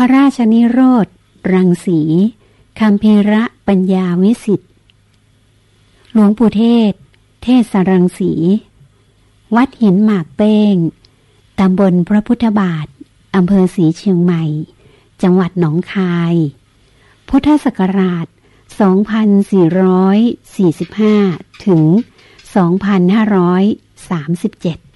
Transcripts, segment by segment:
ระราชนิโรธ รังสีคำเพระปัญญาวิสิทธิ์หลวงปู่เทศ เทศรังสี วัดหินหมากเป้ง ตำบลพระพุทธบาท อำเภอศรีเชียงใหม่ จังหวัดหนองคาย พุทธศักราช 2445 ถึง 2537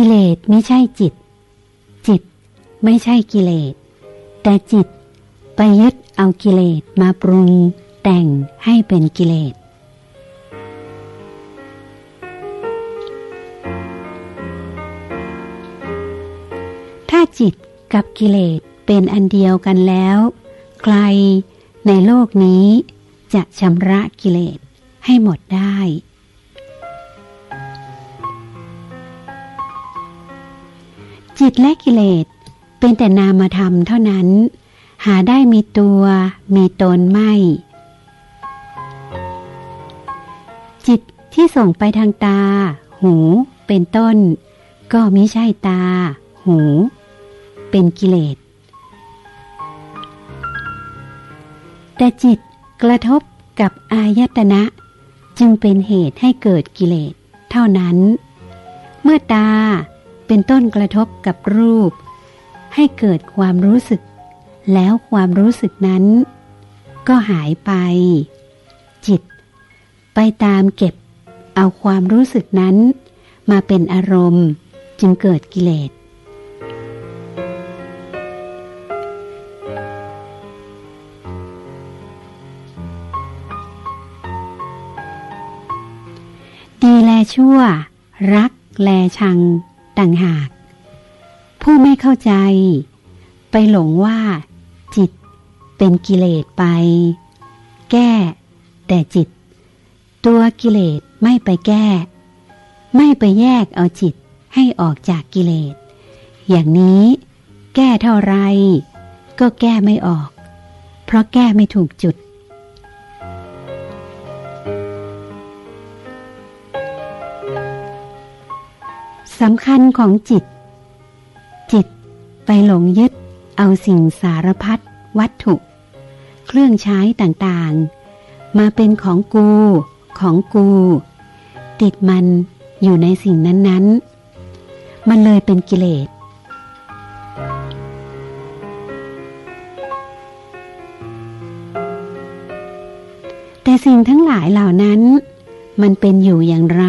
กิเลสไม่ใช่จิต จิตไม่ใช่กิเลส แต่จิตไปยึดเอากิเลสมาปรุงแต่งให้เป็นกิเลส ถ้าจิตกับกิเลสเป็นอันเดียวกันแล้ว ใครในโลกนี้จะชำระกิเลสให้หมดได้ จิตและกิเลส เป็นแต่นามธรรมเท่านั้น หาได้มีตัว มีตนไม่ จิตที่ส่งไปทางตา หูเป็นต้น ก็มิใช่ตา หู เป็นกิเลส แต่จิตกระทบกับอายตนะ จึงเป็นเหตุให้เกิดกิเลส เท่านั้น เมื่อตา เป็นต้นกระทบกับรูป ให้เกิดความรู้สึก แล้วความรู้สึกนั้น ก็หายไป จิต ไปตามเก็บ เอาความรู้สึกนั้น มาเป็นอารมณ์จึงเกิดกิเลสดีแลชั่ว รักแลชัง ต่างหาก ผู้ไม่เข้าใจ ไปหลงว่า จิตเป็นกิเลสไป แก้ แต่จิต ตัวกิเลสไม่ไปแก้ ไม่ไปแยกเอาจิตให้ออกจากกิเลส อย่างนี้แก้เท่าไร ก็แก้ไม่ออก เพราะแก้ไม่ถูกจุด สำคัญของจิต จิตไปหลงยึด เอาสิ่งสารพัดวัตถุ เครื่องใช้ต่างๆ มาเป็นของกู ของกู ติดมันอยู่ในสิ่งนั้นๆ มันเลยเป็นกิเลสแต่สิ่งทั้งหลายเหล่านั้น มันเป็นอยู่อย่างไร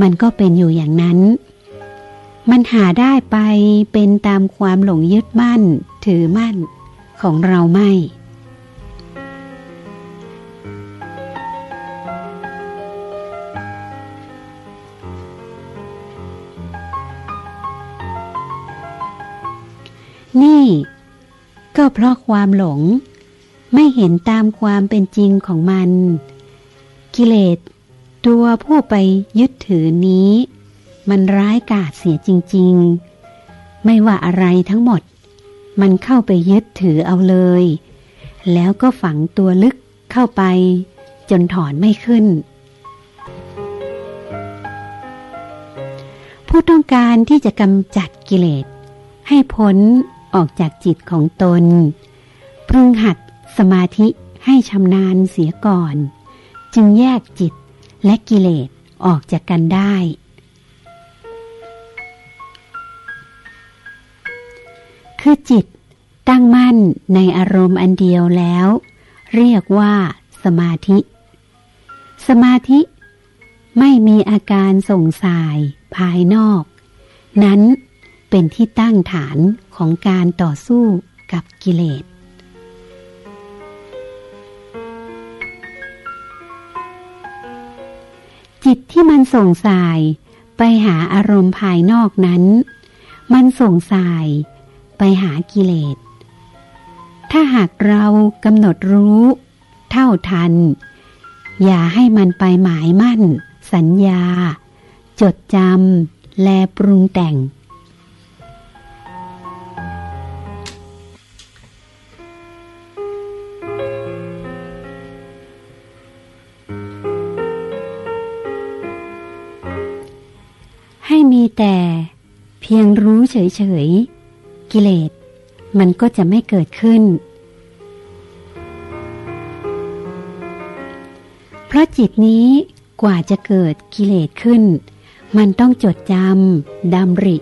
มันก็เป็นอยู่อย่างนั้น มันหาได้ไปเป็นตามความหลงยึดมั่น ถือมั่นของเราไม่ นี่ ก็เพราะความหลงไม่เห็นตามความเป็นจริงของมัน กิเลส ตัวผู้ไปยึดถือนี้ มันร้ายกาจเสียจริง ๆ ไม่ว่าอะไรทั้งหมด มันเข้าไปยึดถือเอาเลย แล้วก็ฝังตัวลึกเข้าไป จนถอนไม่ขึ้น ผู้ต้องการที่จะกำจัดกิเลส ให้พ้นออกจากจิตของตน พึงหัดสมาธิให้ชำนาญเสียก่อน จึงแยกจิต และกิเลสออกจากกันได้ คือจิตตั้งมั่นในอารมณ์อันเดียวแล้ว เรียกว่า สมาธิ สมาธิไม่มีอาการส่งสายภายนอก นั้นเป็นที่ตั้งฐานของการต่อสู้กับกิเลส จิตที่มันส่งสายไปหาอารมณ์ภายนอกนั้น มันส่งสายไปหากิเลส ถ้าหากเรากำหนดรู้ เท่าทัน อย่าให้มันไปหมายมั่น สัญญา จดจำ และปรุงแต่ง เฉยๆ กิเลส มันก็จะไม่เกิดขึ้น เพราะจิตนี้กว่าจะเกิดกิเลสขึ้น มันต้องจดจำดำริ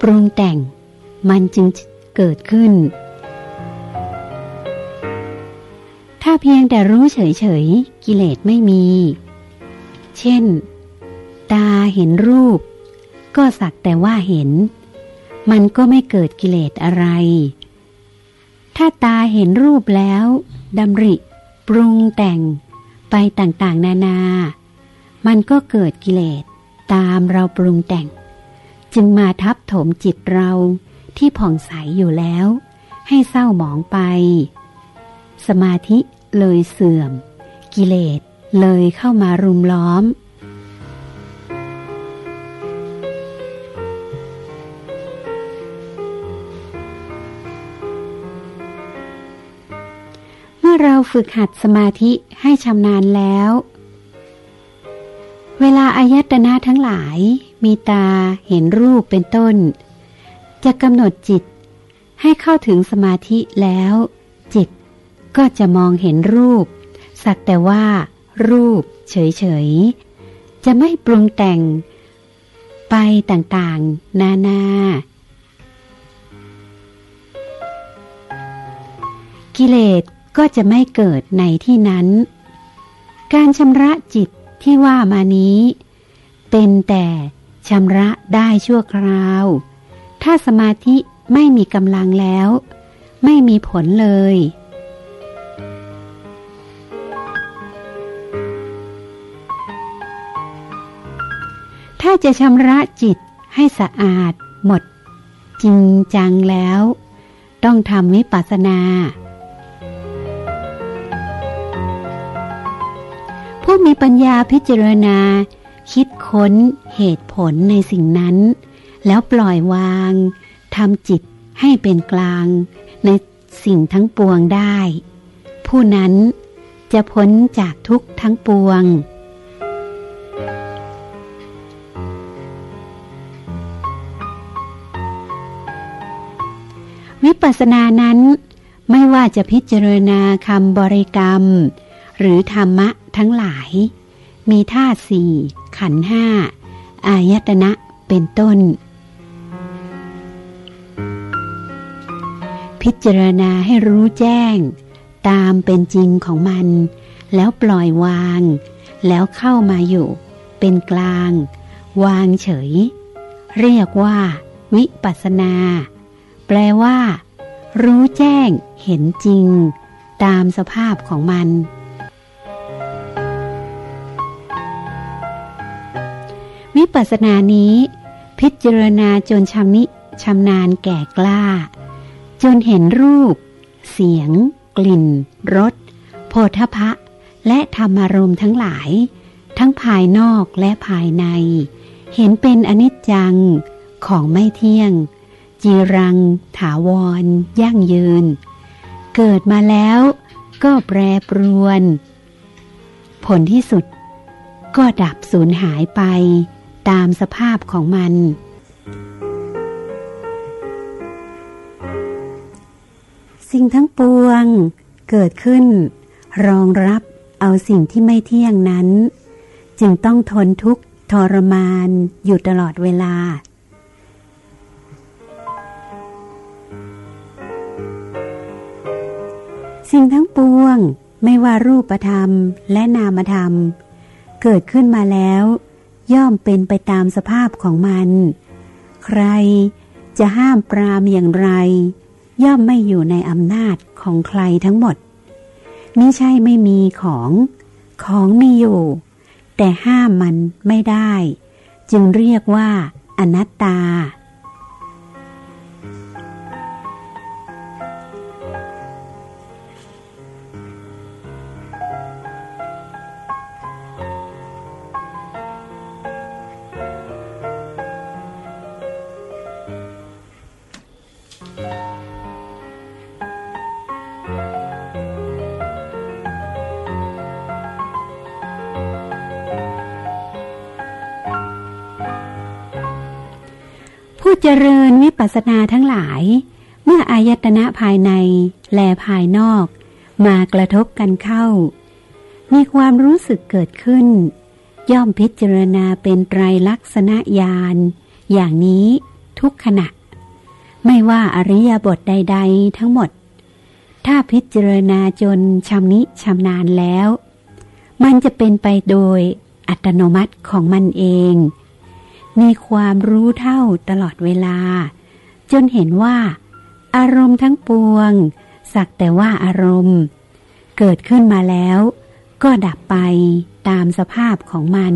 ปรุงแต่ง มันจึงเกิดขึ้น ถ้าเพียงแต่รู้เฉยๆ กิเลสไม่มี เช่น ตาเห็นรูป ก็สักแต่ว่าเห็น มันก็ไม่เกิดกิเลสอะไร ถ้าตาเห็นรูปแล้วดำริ ปรุงแต่งไปต่างๆ นานา มันก็เกิดกิเลสตามเราปรุงแต่ง จึงมาทับถมจิตเราที่ผ่องใสอยู่แล้ว ให้เศร้าหมองไป สมาธิเลยเสื่อม กิเลสเลยเข้ามารุมล้อม อเราฝึกหัดสมาธิให้ชำนาญแล้ว เวลาอายตนะทั้งหลาย มีตาเห็นรูปเป็นต้น จะกำหนดจิต ให้เข้าถึงสมาธิแล้ว จิตก็จะมองเห็นรูป สักแต่ว่า รูป เฉยๆ จะไม่ปรุงแต่ง ไปต่างๆ นานากิเลส ก็จะไม่เกิดในที่นั้น การชำระจิตที่ว่ามานี้ เป็นแต่ชำระได้ชั่วคราว ถ้าสมาธิไม่มีกำลังแล้ว ไม่มีผลเลย ถ้าจะชำระจิตให้สะอาดหมด จริงจังแล้ว ต้องทำวิปัสสนา ผู้มีปัญญาพิจารณา คิดค้นเหตุผลในสิ่งนั้น แล้วปล่อยวางทำจิตให้เป็นกลาง ในสิ่งทั้งปวงได้ ผู้นั้นจะพ้นจากทุกทั้งปวง วิปัสสนานั้นไม่ว่าจะพิจารณาคำบริกรรม หรือธรรมะ ทั้งหลาย มีธาตุสี่ขันห้า อายตนะเป็นต้น พิจารณาให้รู้แจ้ง ตามเป็นจริงของมัน แล้วปล่อยวาง แล้วเข้ามาอยู่ เป็นกลาง วางเฉย เรียกว่า วิปัสนา แปลว่า รู้แจ้งเห็นจริง ตามสภาพของมัน วิปัสสนานี้ พิจารณาจนชำนิชำนาญแก่กล้า จนเห็นรูป เสียง กลิ่นรสโพธพะ และธรรมารมณ์ทั้งหลาย ทั้งภายนอกและภายใน เห็นเป็นอนิจจังของไม่เที่ยง จีรัง ถาวร ยั่งยืน เกิดมาแล้วก็แปรปรวน ผลที่สุดก็ดับสูญหายไป ตามสภาพของมัน สิ่งทั้งปวงเกิดขึ้น รองรับเอาสิ่งที่ไม่เที่ยงนั้น จึงต้องทนทุกข์ทรมานอยู่ตลอดเวลาสิ่งทั้งปวงไม่ว่ารูปธรรมและนามธรรม เกิดขึ้นมาแล้ว ย่อมเป็นไปตามสภาพของมัน ใครจะห้ามปรามอย่างไร ย่อมไม่อยู่ในอำนาจของใครทั้งหมดมิใช่ไม่มีของของมีอยู่ แต่ห้ามมันไม่ได้ จึงเรียกว่าอนัตตา เจริญวิปัสสนาทั้งหลาย เมื่ออายตนะภายในและภายนอก มากระทบกันเข้า มีความรู้สึกเกิดขึ้น ย่อมพิจารณาเป็นไตรลักษณญาณอย่างนี้ทุกขณะ ไม่ว่าอริยบทใด ๆ ทั้งหมด ถ้าพิจารณาจนชำนิชำนาญแล้ว มันจะเป็นไปโดยอัตโนมัติของมันเอง มีความรู้เท่าตลอดเวลา จนเห็นว่า อารมณ์ทั้งปวง สักแต่ว่าอารมณ์ เกิดขึ้นมาแล้ว ก็ดับไปตามสภาพของมัน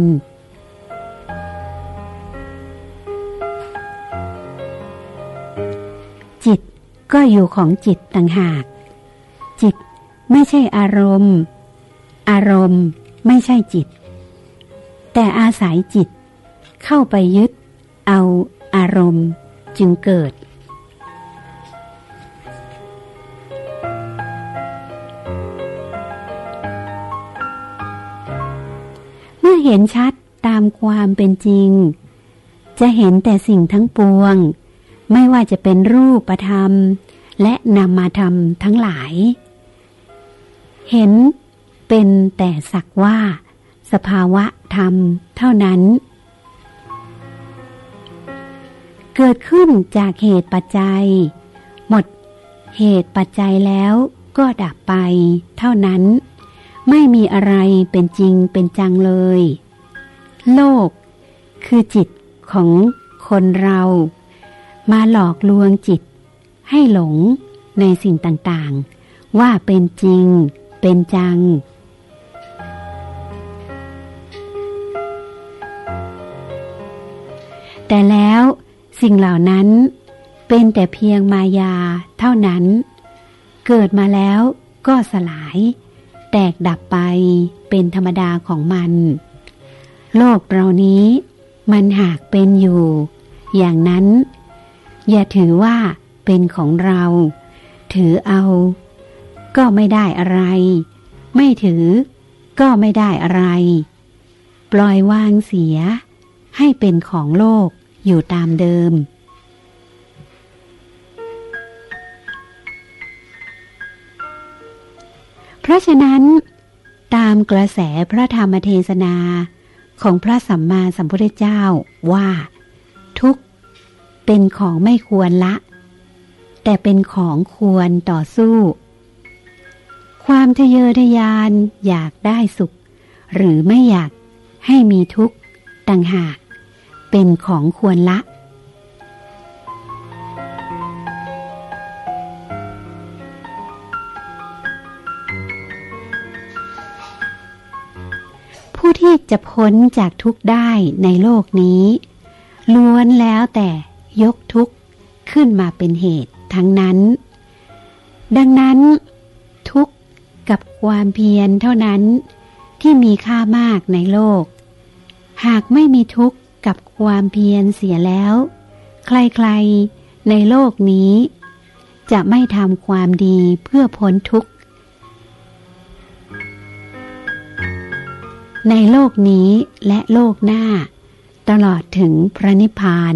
จิตก็อยู่ของจิตต่างหาก จิตไม่ใช่อารมณ์ อารมณ์ไม่ใช่จิต แต่อาศัยจิต เข้าไปยึด เอาอารมณ์ จึงเกิด เมื่อเห็นชัดตามความเป็นจริง จะเห็นแต่สิ่งทั้งปวง ไม่ว่าจะเป็นรูปธรรม และนามธรรมทั้งหลาย เห็นเป็นแต่สักว่า สภาวะธรรมเท่านั้น เกิดขึ้นจากเหตุปัจจัย หมด เหตุปัจจัยแล้วก็ดับไป เท่านั้น ไม่มีอะไรเป็นจริงเป็นจังเลย โลก คือจิตของคนเรา มาหลอกลวงจิต ให้หลงในสิ่งต่างๆ ว่าเป็นจริง เป็นจังแต่แล้ว สิ่งเหล่านั้นเป็นแต่เพียงมายาเท่านั้น เกิดมาแล้วก็สลาย แตกดับไปเป็นธรรมดาของมัน โลกเรานี้มันหากเป็นอยู่ อย่างนั้น อย่าถือว่าเป็นของเรา ถือเอา ก็ไม่ได้อะไร ไม่ถือก็ไม่ได้อะไร ปล่อยวางเสียให้เป็นของโลก อยู่ตามเดิม เพราะฉะนั้น ตามกระแสพระธรรมเทศนาของพระสัมมาสัมพุทธเจ้าว่า ทุกเป็นของไม่ควรละ แต่เป็นของควรต่อสู้ ความทะเยอทะยานอยากได้สุข หรือไม่อยากให้มีทุกข์ต่างหาก เป็นของควรละ ผู้ที่จะพ้นจากทุกข์ได้ในโลกนี้ ล้วนแล้วแต่ยกทุกข์ขึ้นมาเป็นเหตุทั้งนั้น ดังนั้น ทุกข์กับความเพียรเท่านั้นที่มีค่ามากในโลก หากไม่มีทุกข์ กับความเพียรเสียแล้ว ใครๆในโลกนี้ จะไม่ทำความดีเพื่อพ้นทุกข์ ในโลกนี้และโลกหน้า ตลอดถึงพระนิพพาน